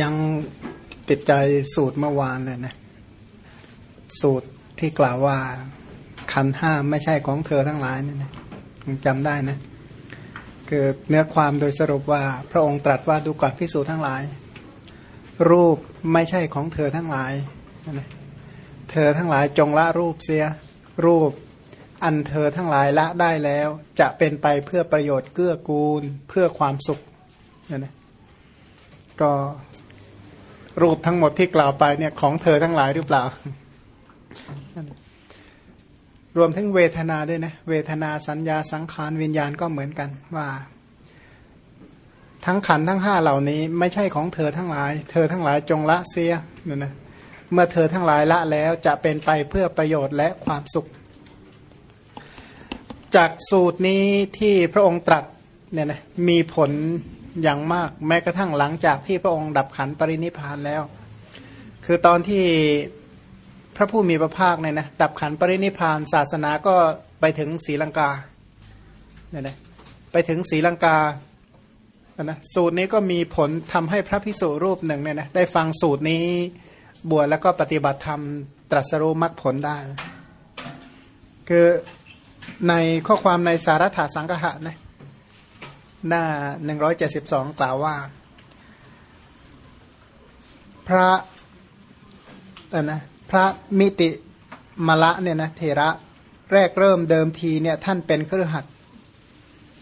ยังติดใจสูตรเมื่อวานเลยนะ สูตรที่กล่าวว่า ขันห้าไม่ใช่ของเธอทั้งหลายเนี่ยนะจำได้นะ คือเนื้อความโดยสรุปว่า พระองค์ตรัสว่าดูก่อนพิสูจน์ทั้งหลาย รูปไม่ใช่ของเธอทั้งหลายนะเธอทั้งหลายจงละรูปเสีย รูปอันเธอทั้งหลายละได้แล้ว จะเป็นไปเพื่อประโยชน์เกื้อกูลเพื่อความสุขนะนะก็ รูปทั้งหมดที่กล่าวไปเนี่ยของเธอทั้งหลายหรือเปล่า รวมทั้งเวทนาด้วยนะ เวทนาสัญญาสังขารวิญญาณก็เหมือนกันว่า ทั้งขันทั้งห้าเหล่านี้ ไม่ใช่ของเธอทั้งหลาย เธอทั้งหลายจงละเสียเนี่ยนะเมื่อเธอทั้งหลายละแล้วจะเป็นไปเพื่อประโยชน์และความสุข จากสูตรนี้ที่พระองค์ตรัสเนี่ยนะมีผล อย่างมาก แม้กระทั่งหลังจากที่พระองค์ดับขันปรินิพานแล้ว คือตอนที่พระผู้มีพระภาคเนี่ยนะดับขันปรินิพานศาสนาก็ไปถึงศรีลังกาเนี่ยนะไปถึงศรีลังกานะสูตรนี้ก็มีผลทำให้พระพิสุรูปหนึ่งเนี่ยนะได้ฟังสูตรนี้บวชแล้วก็ปฏิบัติธรรมตรัสรู้มรรคผลได้ คือในข้อความในสารถาสังกหะนะ หน้าหนึ่งร้อยเจ็ดสิบสองกล่าวว่า พระนะพระมิติมละเนี่ยนะเทระแรกเริ่มเดิมทีเนี่ยท่านเป็นเครือขัด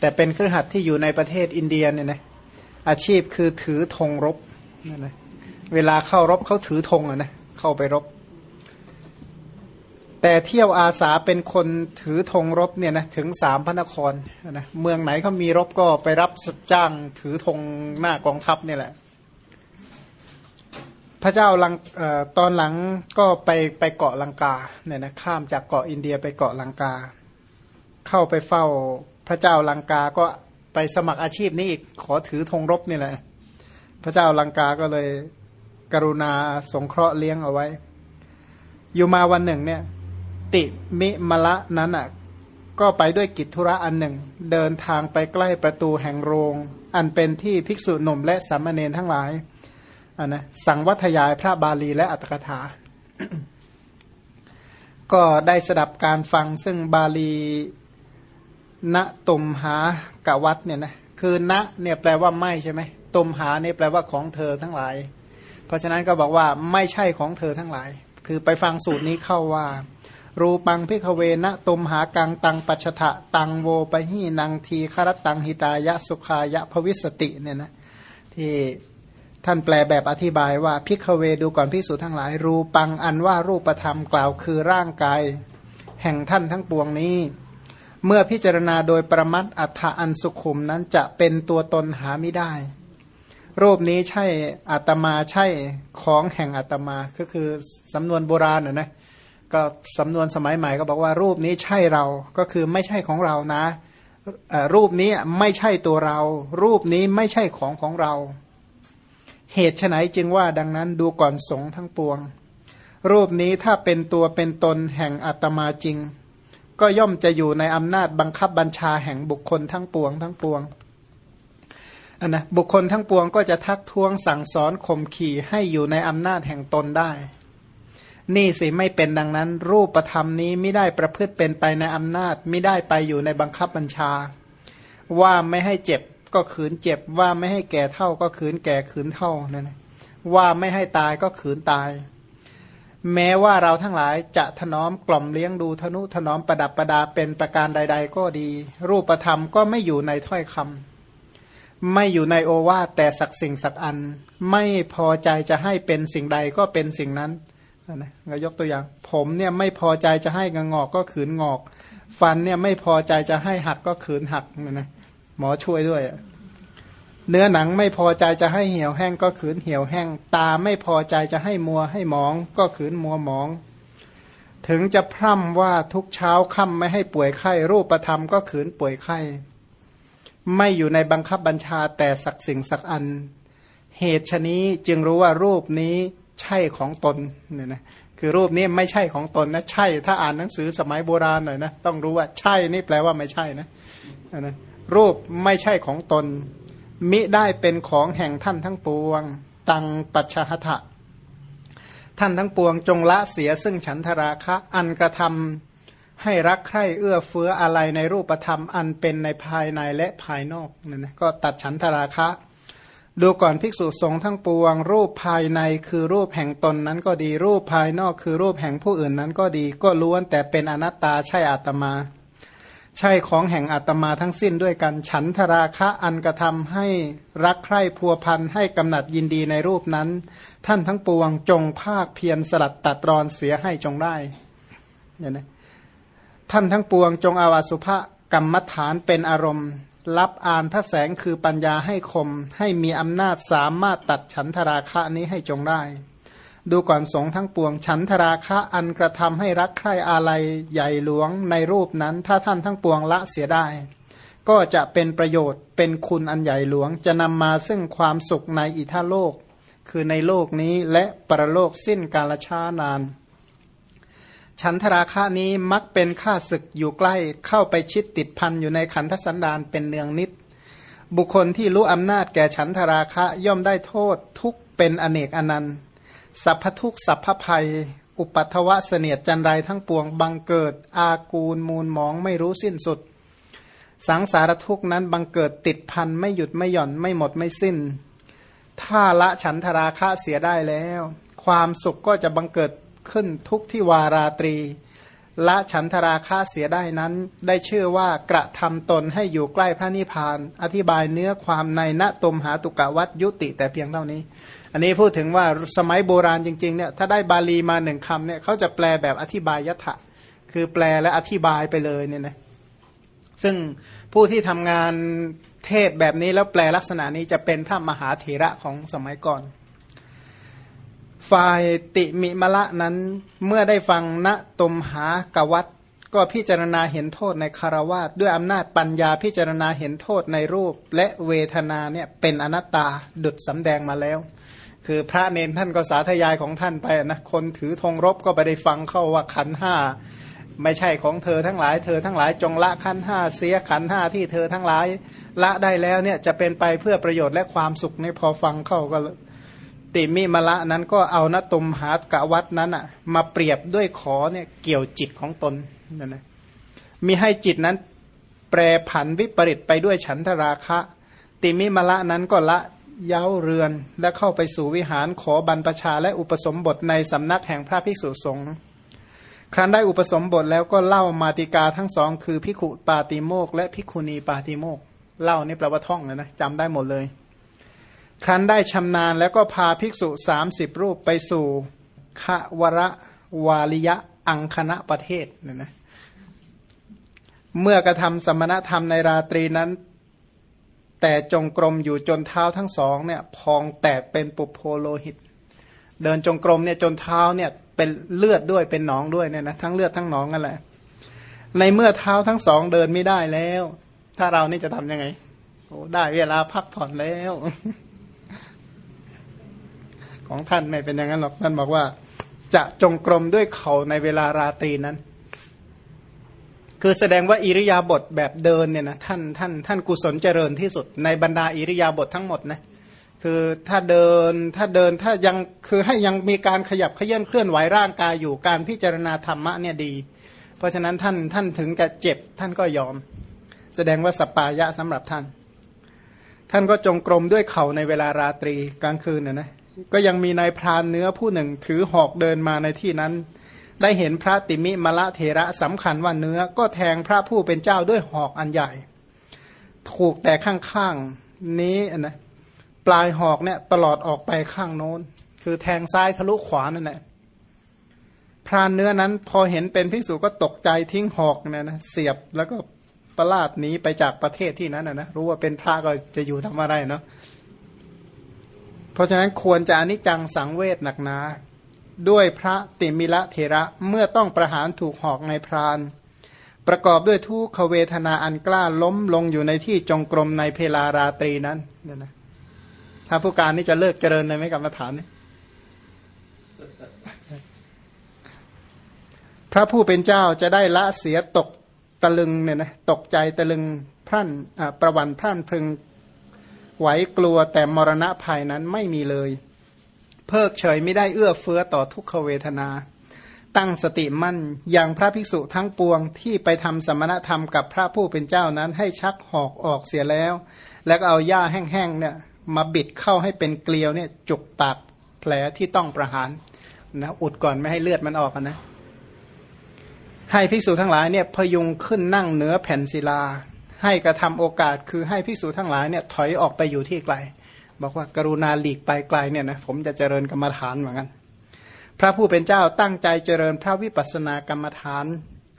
แต่เป็นเครือขัดที่อยู่ในประเทศอินเดียเนี่ยนะอาชีพคือถือธงรบนะนะเวลาเข้ารบเขาถือธงอะนะเข้าไปรบ แต่เที่ยวอาสาเป็นคนถือธงรบเนี่ยนะถึงสามพระนครนะเมืองไหนเขามีรบก็ไปรับจ้างถือธงหน้ากองทัพเนี่ยแหละ พระเจ้าลังออตอนหลังก็ไปไปเกาะลังกาเนี่ยนะข้ามจากเกาะอินเดียไปเกาะลังกา เข้าไปเฝ้าพระเจ้าลังกาก็ไปสมัครอาชีพนี้อีกขอถือธงรบนี่แหละ พระเจ้าลังกาก็เลยกรุณาสงเคราะห์เลี้ยงเอาไว้ อยู่มาวันหนึ่งเนี่ย ติมิมละนั้นอะก็ไปด้วยกิจธุระอันหนึ่ง เดินทางไปใกล้ประตูแห่งโรง อันเป็นที่ภิกษุหนุ่มและสามเณรทั้งหลายอันนะสังวัทยายพระบาลีและอัตถกถา ก็ได้สดับการฟังซึ่งบาลีนะ ตุมหากัง เนี่ยนะคือ นะ เนี่ยแปลว่าไม่ใช่ไหมตุมหากัง เนี่ยแปลว่าของเธอทั้งหลาย เพราะฉะนั้นก็บอกว่าไม่ใช่ของเธอทั้งหลาย คือไปฟังสูตรนี้เข้าว่า รูปัง ภิกขะเวนะตุมหากังตังปะชะหะถะตังโว ปะหีนังทีฆะรัตตังหิตายะสุขายะ ภะวิสสะติเนี่ยนะที่ท่านแปลแบบอธิบายว่าภิกขะเวดูก่อนภิกษุทั้งหลาย รูปังอันว่ารูปธรรมกล่าวคือร่างกาย แห่งท่านทั้งปวงนี้ เมื่อพิจารณาโดยประมัดอัฏฐอันสุขุมนั้นจะเป็นตัวตนหาไม่ได้รูปนี้ใช่อัตมาใช่ของแห่งอัตมาก็คือสำนวนโบราณนะนะ ก็สำนวนสมัยใหม่ก็บอกว่ารูปนี้ใช่เราก็คือไม่ใช่ของเรานะรูปนี้ไม่ใช่ตัวเรา รูปนี้ไม่ใช่ของของเรา เหตุไฉนจึงว่าดังนั้นดูก่อนสงทั้งปวง รูปนี้ถ้าเป็นตัวเป็นตนแห่งอัตมาจริง ก็ย่อมจะอยู่ในอำนาจบังคับบัญชาแห่งบุคคลทั้งปวงทั้งปวงนนะบุคคลทั้งปวงก็จะทักท้วงสั่งสอนข่มขี่ให้อยู่ในอำนาจแห่งตนได้ นี่สิไม่เป็นดังนั้น รูปธรรมนี้ไม่ได้ประพฤติเป็นไปในอำนาจไม่ได้ไปอยู่ในบังคับบัญชา ว่าไม่ให้เจ็บก็ขืนเจ็บ ว่าไม่ให้แก่เท่าก็ขืนแก่ขืนเท่านั่นว่าไม่ให้ตายก็ขืนตาย แม้ว่าเราทั้งหลายจะถนอมกล่อมเลี้ยงดูทนุถนอมประดับประดาเป็นประการใด ๆ ก็ดี รูปธรรมก็ไม่อยู่ในถ้อยคำไม่อยู่ในโอวาทแต่สักสิ่งสักอัน ไม่พอใจจะให้เป็นสิ่งใดก็เป็นสิ่งนั้น นะเรายกตัวอย่าง ผมเนี่ยไม่พอใจจะให้งงอกก็ขืนงอก ฟันเนี่ยไม่พอใจจะให้หักก็ขืนหักนะนะหมอช่วยด้วยเนื้อหนังไม่พอใจจะให้เหี่ยวแห้งก็ขืนเหี่ยวแห้ง ตาไม่พอใจจะให้มัวให้หมอง ก็ขืนมัวหมอง ถึงจะพร่ำว่าทุกเช้าค่ำไม่ให้ป่วยไข้รูปประธรรมก็ขืนป่วยไข้ ไม่อยู่ในบังคับบัญชาแต่สักสิ่งสักอัน เหตุชนี้จึงรู้ว่ารูปนี้ ใช่ของตนเนี่ยนะคือรูปนี้ไม่ใช่ของตนนะใช่ ถ้าอ่านหนังสือสมัยโบราณหน่อยนะต้องรู้ว่าใช่นี่แปลว่าไม่ใช่นะนะรูปไม่ใช่ของตน มิได้เป็นของแห่งท่านทั้งปวง ตังปัจฉหทะท่านทั้งปวงจงละเสียซึ่งฉันทราคะ อันกระทำให้รักใคร่เอื้อเฟื้ออะไรในรูปธรรมอันเป็นในภายในและภายนอกนั่นนะก็ตัดฉันทราคะ ดูก่อนภิกษุสงฆ์ทั้งปวง รูปภายในคือรูปแห่งตนนั้นก็ดี รูปภายนอกคือรูปแห่งผู้อื่นนั้นก็ดี ก็ล้วนแต่เป็นอนัตตาใช่อาตมา ใช่ของแห่งอาตมาทั้งสิ้นด้วยกัน ฉันทราคะอันกระทำให้รักใคร่พัวพันให้กำหนัดยินดีในรูปนั้น ท่านทั้งปวงจงภาคเพียรสลัดตัดรอนเสียให้จงได้เนี่ยนะท่านทั้งปวงจงอาวาสุภกรรมฐานเป็นอารมณ์ รับอ่านพระแสงคือปัญญาให้คม ให้มีอำนาจสามารถตัดฉันทราคะนี้ให้จงได้ ดูก่อนสงทั้งปวง ฉันทราคะอันกระทำให้รักใคร่อาลัยใหญ่หลวงในรูปนั้น ถ้าท่านทั้งปวงละเสียได้ ก็จะเป็นประโยชน์เป็นคุณอันใหญ่หลวง จะนำมาซึ่งความสุขในอิทาโลก คือในโลกนี้และปรโลกสิ้นกาลชานาน ฉันทราคะนี้มักเป็นข้าศึกอยู่ใกล้เข้าไปชิดติดพันอยู่ในขันธสันดานเป็นเนืองนิด บุคคลที่รู้อำนาจแก่ฉันทราคะย่อมได้โทษทุกเป็นอเนกอนันต์สัพพทุกสัพพภัย อุปัทวะเสนียดจันไรทั้งปวงบังเกิด อากูลมูลมองไม่รู้สิ้นสุด สังสารทุกนั้นบังเกิดติดพันไม่หยุดไม่หย่อนไม่หมดไม่สิ้น ถ้าละฉันทราคะเสียได้แล้ว ความสุขก็จะบังเกิด ขึ้นทุกที่วาราตรี ละฉันทราคะเสียได้นั้น ได้ชื่อว่ากระทำตนให้อยู่ใกล้พระนิพพาน อธิบายเนื้อความในณตมหาตุกะวัดยุติแต่เพียงเท่านี้ อันนี้พูดถึงว่าสมัยโบราณจริงๆเนี่ยถ้าได้บาลีมาหนึ่งคำเนี่ยเขาจะแปลแบบอธิบายยถะคือแปลและอธิบายไปเลยเนี่ยนะซึ่งผู้ที่ทำงานเทศแบบนี้แล้วแปลลักษณะนี้จะเป็นพระมหาเถระของสมัยก่อน ฝ่ายติมิมละนั้นเมื่อได้ฟังณตมหากวัตก็พิจารณาเห็นโทษในคารวาสด้วยอำนาจปัญญาพิจารณาเห็นโทษในรูป และเวทนาเนี่ยเป็นอนัตตาดุดสำแดงมาแล้ว คือพระเนนท่านก็สาธยายของท่านไปนะคนถือธงรบก็ไปได้ฟังเข้าว่าขันห้าไม่ใช่ของเธอทั้งหลาย เธอทั้งหลายจงละขันห้าเสียขันห้าที่เธอทั้งหลายละได้แล้วเนี่ยจะเป็นไปเพื่อประโยชน์และความสุขในพอฟังเข้าก็ ติมิมละนั้นก็เอานตุมหากะวัดนั้นอะมาเปรียบด้วยขอเนี่ยเกี่ยวจิตของตนนั่นนะมีให้จิตนั้นแปรผันวิปริตไปด้วยฉันทราคะ ติมิมละนั้นก็ละเย้าเรือนและเข้าไปสู่วิหารขอบรรพชาและอุปสมบทในสำนักแห่งพระภิกษุสงฆ์ครั้นได้อุปสมบทแล้วก็เล่ามาติกาทั้งสอง คือพิขุปาติโมกและพิคุณีปาติโมกเล่านี่แปลว่าท่องเลยนะจำได้หมดเลย ครั้นได้ชำนาญแล้วก็พาภิกษุสามสิบรูปไปสู่ขวระวาลิยะอังคณะประเทศเนี่ยนะเมื่อกระทำสมณธรรมในราตรีนั้น แต่จงกรมอยู่จนเท้าทั้งสองเนี่ยพองแตกเป็นปุโพโลหิต เดินจงกรมเนี่ยจนเท้าเนี่ยเป็นเลือดด้วยเป็นหนองด้วยเนี่ยนะทั้งเลือดทั้งหนองกันแหละ ในเมื่อเท้าทั้งสองเดินไม่ได้แล้ว ถ้าเรานี่จะทำยังไงโอ้ได้เวลาพักผ่อนแล้ว ของท่านไม่เป็นอย่างนั้นหรอกท่านบอกว่า จะจงกรมด้วยเข่าในเวลาราตรีนั้น คือแสดงว่าอิริยาบถแบบเดินเนี่ยนะท่านท่านท่านกุศลเจริญที่สุด ในบรรดาอิริยาบถททั้งหมดนะคือถ้าเดินถ้าเดินถ้ายังคือให้ยังมีการขยับเขยื่อนเคลื่อนไหวร่างกายอยู่การพิจารณาธรรมะเนี่ยดี เพราะฉะนั้นท่านท่านถึงกับเจ็บท่านก็ยอม แสดงว่าสปายะสำหรับท่าน ท่านก็จงกรมด้วยเข่าในเวลาราตรีกลางคืนนะนะ ก็ยังมีนายพรานเนื้อผู้หนึ่ง ถือหอกเดินมาในที่นั้น ได้เห็นพระติมิมละเทระสำคัญว่าเนื้อก็แทงพระผู้เป็นเจ้าด้วยหอกอันใหญ่ ถูกแต่ข้างๆนี้นะปลายหอกเนี่ยตลอดออกไปข้างโน้น คือแทงซ้ายทะลุขวานั่นแหละพรานเนื้อนั้นพอเห็นเป็นภิกษุก็ตกใจทิ้งหอกเนี่ยนะเสียบแล้วก็ประลาดหนีไปจากประเทศที่นั้นนะนะรู้ว่าเป็นพระก็จะอยู่ทำอะไรเนาะ เพราะฉะนั้นควรจะอนิจจังสังเวชหนักหนา ด้วยพระติมิละเทระเมื่อต้องประหารถูกหอกในพราน ประกอบด้วยทุกขเวทนาอันกล้าล้มลงอยู่ในที่จงกรมในเพลาราตรีนั้นเนี่ยนะถ้าผู้การนี่จะเลิกเจริญในไม่กรรมฐานนี่พระผู้เป็นเจ้าจะได้ละเสียตกตะลึงเนี่ยนะตกใจตะลึงพรั่นประวันพรั่นพึง ไหวกลัวแต่มรณะภัยนั้นไม่มีเลย เพิกเฉยไม่ได้เอื้อเฟื้อต่อทุกขเวทนา ตั้งสติมั่นอย่างพระภิกษุทั้งปวงที่ไปทำสมณธรรมกับพระผู้เป็นเจ้านั้นให้ชักหอกออกเสียแล้ว แล้วก็เอาหญ้าแห้งๆเนี่ยมาบิดเข้าให้เป็นเกลียวเนี่ยจุกปากแผลที่ต้องประหารนะอุดก่อนไม่ให้เลือดมันออกนะให้ภิกษุทั้งหลายเนี่ยพยุงขึ้นนั่งเหนือแผ่นศิลา ให้กระทำโอกาสคือให้ภิกษุทั้งหลายเนี่ยถอยออกไปอยู่ที่ไกล บอกว่ากรุณาหลีกไปไกลเนี่ยนะผมจะเจริญกรรมฐานเหมือนกันพระผู้เป็นเจ้าตั้งใจเจริญพระวิปัสสนากรรมฐาน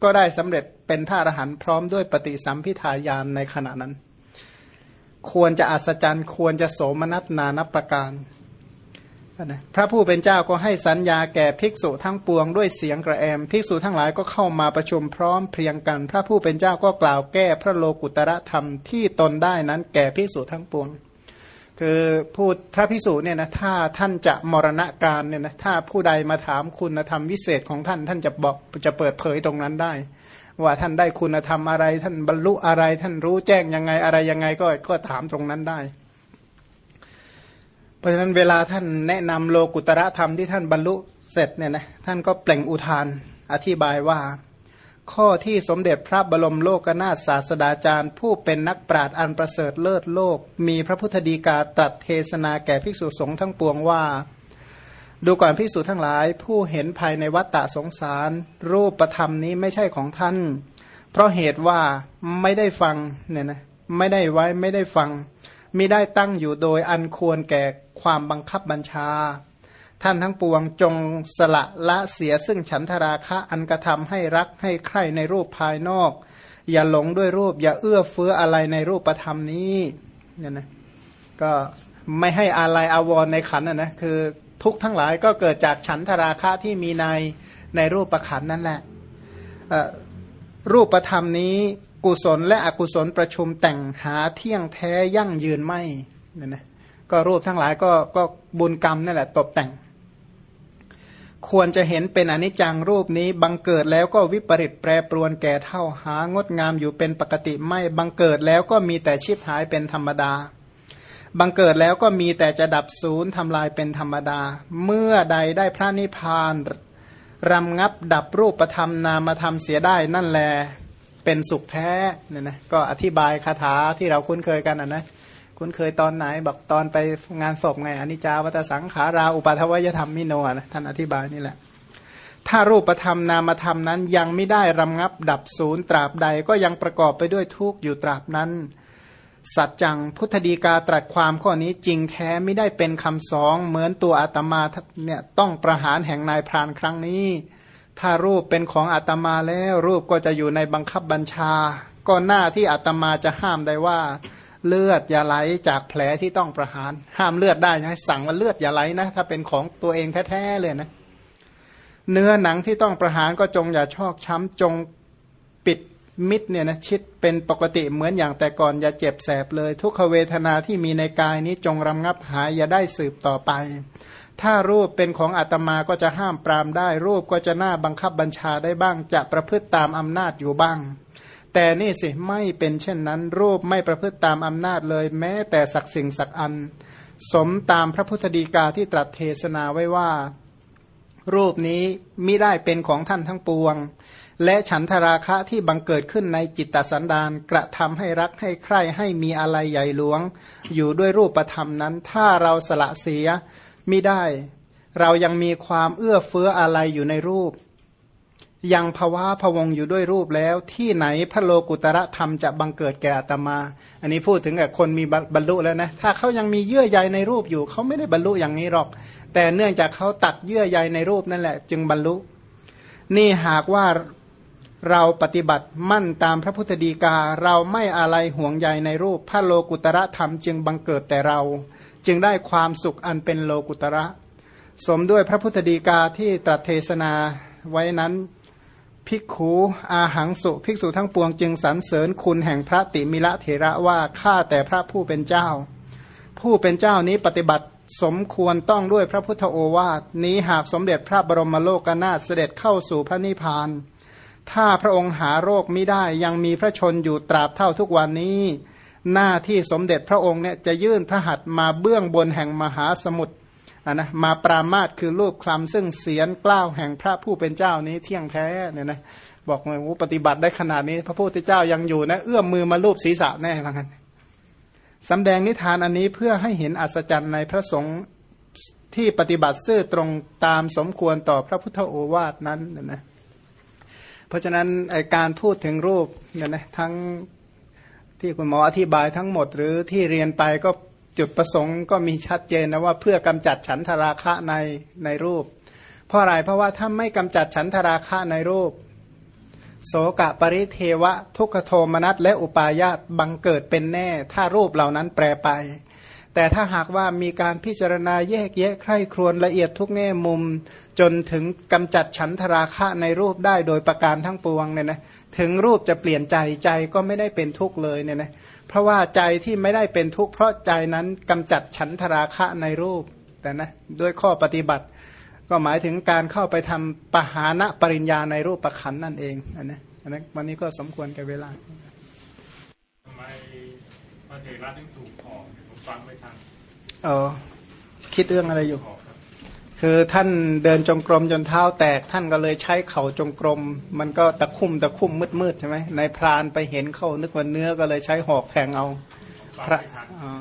ก็ได้สำเร็จเป็นท่ารหันพร้อมด้วยปฏิสัมพิทายานในขณะนั้น ควรจะอัศจรรย์ ควรจะโสมนัสนานับประการ นะพระผู้เป็นเจ้าก็ให้สัญญาแก่ภิกษุทั้งปวงด้วยเสียงกระแอม ภิกษุทั้งหลายก็เข้ามาประชุมพร้อมเพรียงกัน พระผู้เป็นเจ้าก็กล่าวแก้พระโลกุตระธรรมที่ตนได้นั้นแก่ภิกษุทั้งปวง คือพูดพระภิกษุเนี่ยนะถ้าท่านจะมรณการเนี่ยนะถ้าผู้ใดมาถามคุณธรรมวิเศษของท่านท่านจะบอกจะเปิดเผยตรงนั้นได้ ว่าท่านได้คุณธรรมอะไร ท่านบรรลุอะไร ท่านรู้แจ้งยังไงอะไรยังไงก็ก็ถามตรงนั้นได้ ราะฉะนั้นเวลาท่านแนะนำโลกุตระธรรมที่ท่านบรรลุเสร็จเนี่ยนะท่านก็เปล่งอุทานอธิบายว่า ข้อที่สมเด็จพระบรมโลกนาถศาสดาจารย์ ผู้เป็นนักปราชญ์อันประเสริฐเลิศโลก มีพระพุทธดีกาตรัสเทศนาแก่ภิกษุสงฆ์ทั้งปวงว่า ดูก่อนภิกษุทั้งหลาย ผู้เห็นภายในวัฏฏะสงสาร รูปประธรรมนี้ไม่ใช่ของท่าน เพราะเหตุว่าไม่ได้ฟังเนี่ยนะไม่ได้ไว้ไม่ได้ฟังมิได้ตั้งอยู่โดยอันควรแก่ ความบังคับบัญชา ท่านทั้งปวงจงสละละเสียซึ่งฉันทราคะอันกระทำให้รักให้ใคร่ในรูปภายนอก อย่าหลงด้วยรูป อย่าเอื้อเฟื้ออะไรในรูปประธรรมนี้เนี่ยนะก็ไม่ให้อะไรอาวรในขันนะนะคือทุกทั้งหลายก็เกิดจากฉันทราคะที่มีในในรูปประขันนั่นแหละรูปประธรรมนี้กุศลและอกุศลประชุมแต่งหาเที่ยงแท้ยั่งยืนไม่เนี่ยนะ ก็รูปทั้งหลายก็ก็บุญกรรมนั่นแหละตกแต่ง ควรจะเห็นเป็นอนิจจังรูปนี้บังเกิดแล้วก็วิปริตแปรปรวนแก่เท่าหางดงามอยู่เป็นปกติไม่บังเกิดแล้วก็มีแต่ชีพหายเป็นธรรมดาบังเกิดแล้วก็มีแต่จะดับศูนย์ทำลายเป็นธรรมดา เมื่อใดได้พระนิพพานรำงับดับรูปประธรรมนามธรรมเสียได้นั่นแล เป็นสุขแท้เนี่ยนะก็อธิบายคาถาที่เราคุ้นเคยกันนะนะ คุ้นเคยตอนไหนบอกตอนไปงานศพไงอนิจจาวัตสังขาราอุปาทวยธรรมมิโนนะท่านอธิบายนี่แหละ ถ้ารูปธรรมนามธรรมนั้นยังไม่ได้รำงับดับศูนย์ตราบใดก็ยังประกอบไปด้วยทุกข์อยู่ตราบนั้น สัจจังพุทธดีกาตรัสความข้อนี้จริงแท้ไม่ได้เป็นคำสองเหมือนตัวอาตมาเนี่ยต้องประหารแห่งนายพรานครั้งนี้ ถ้ารูปเป็นของอาตมาแล้วรูปก็จะอยู่ในบังคับบัญชา ก็หน้าที่อาตมาจะห้ามได้ว่า เลือดอย่าไหลจากแผลที่ต้องประหาร ห้ามเลือดได้ใช่ไหมสั่งว่าเลือดอย่าไหลนะ ถ้าเป็นของตัวเองแท้ๆเลยนะ เนื้อหนังที่ต้องประหารก็จงอย่าชอกช้ำจงปิดมิดเนี่ยนะชิดเป็นปกติเหมือนอย่างแต่ก่อนอย่าเจ็บแสบเลย ทุกขเวทนาที่มีในกายนี้จงรำงับหายอย่าได้สืบต่อไป ถ้ารูปเป็นของอาตมาก็จะห้ามปรามได้ รูปก็จะน่าบังคับบัญชาได้บ้าง จะประพฤติตามอำนาจอยู่บ้าง แต่นี่สิไม่เป็นเช่นนั้น รูปไม่ประพฤติตามอำนาจเลย แม้แต่สักสิ่งสักอัน สมตามพระพุทธดีกาที่ตรัสเทศนาไว้ว่า รูปนี้มิได้เป็นของท่านทั้งปวง และฉันทราคะที่บังเกิดขึ้นในจิตตสันดานกระทำให้รักให้ใคร่ให้มีอะไรใหญ่หลวง อยู่ด้วยรูปธรรมนั้น ถ้าเราสละเสียมิได้ เรายังมีความเอื้อเฟื้ออะไรอยู่ในรูป ยังภาวะพวงอยู่ด้วยรูปแล้ว ที่ไหนพระโลกุตระธรรมจะบังเกิดแก่อัตมา อันนี้พูดถึงกับคนมีบรรลุแล้วนะถ้าเขายังมีเยื่อใยในรูปอยู่เขาไม่ได้บรรลุอย่างนี้หรอก แต่เนื่องจากเขาตัดเยื่อใยในรูปนั่นแหละ จึงบรรลุ นี่หากว่าเราปฏิบัติมั่นตามพระพุทธดีกา เราไม่อะไรห่วงใยในรูป พระโลกุตระธรรมจึงบังเกิดแต่เรา จึงได้ความสุขอันเป็นโลกุตระ สมด้วยพระพุทธดีกาที่ตรัสเทศนาไว้นั้น ภิกขูอาหังสุภิกษุทั้งปวงจึงสรรเสริญคุณแห่งพระติมิละเถระว่าข้าแต่พระผู้เป็นเจ้า ผู้เป็นเจ้านี้ปฏิบัติสมควรต้องด้วยพระพุทธโอวาทนี้หากสมเด็จพระบรมโลกนาถเสด็จเข้าสู่พระนิพพาน ถ้าพระองค์หาโรคไม่ได้ยังมีพระชนอยู่ตราบเท่าทุกวันนี้ หน้าที่สมเด็จพระองค์เนี่ยจะยื่นพระหัตถ์มาเบื้องบนแห่งมหาสมุทระนะมาปรามาสคือรูปคลำซึ่งเสียนกล้าวแห่งพระผู้เป็นเจ้านี้เที่ยงแท้เนี่ยนะบอกเลยว่าปฏิบัติได้ขนาดนี้ พระพุทธเจ้ายังอยู่นะ เอื้อมมือมาลูบศีรษะแน่ละกันสำแดงนิทานอันนี้เพื่อให้เห็นอัศจรรย์ในพระสงฆ์ที่ปฏิบัติซื่อตรงตามสมควรต่อพระพุทธโอวาทนั้นนะนะเพราะฉะนั้นการพูดถึงรูปเนี่ยนะทั้งที่คุณหมออธิบายทั้งหมดหรือที่เรียนไปก็ จุดประสงค์ก็มีชัดเจนนะว่าเพื่อกำจัดฉันทราคะในในรูป เพราะอะไรเพราะว่าถ้าไม่กำจัดฉันทราคะในรูป โสกะปริเทวะ ทุกขโทมนัสและอุปาญาตบังเกิดเป็นแน่ ถ้ารูปเหล่านั้นแปรไป แต่ถ้าหากว่ามีการพิจารณาแยกแยะใคร่ครวญละเอียดทุกแง่มุม จนถึงกำจัดฉันทราคะในรูปได้โดยประการทั้งปวงเนี่ยนะถึงรูปจะเปลี่ยนใจใจก็ไม่ได้เป็นทุกข์เลยเนี่ยนะ เพราะว่าใจที่ไม่ได้เป็นทุกข์เพราะใจนั้นกำจัดฉันทราคะในรูปแต่นะด้วยข้อปฏิบัติ ก็หมายถึงการเข้าไปทำปหานะปริญญาในรูปประคันนั่นเองอันนะอันนั้นวันนี้ก็สมควรแก่เวลาทำไมพระเถระถึงถูกออกเนี่ยผมฟังไม่ทันเออคิดเรื่องอะไรอยู่ออก ครับคือท่านเดินจงกรมจนเท้าแตก ท่านก็เลยใช้เข่าจงกรม มันก็ตะคุ่มตะคุ่มมืดมืดๆใช่ไหมในพรานไปเห็นเข้านึกว่าเนื้อก็เลยใช้หอกแทงเอาฟังพระไม่ทันอ๋อ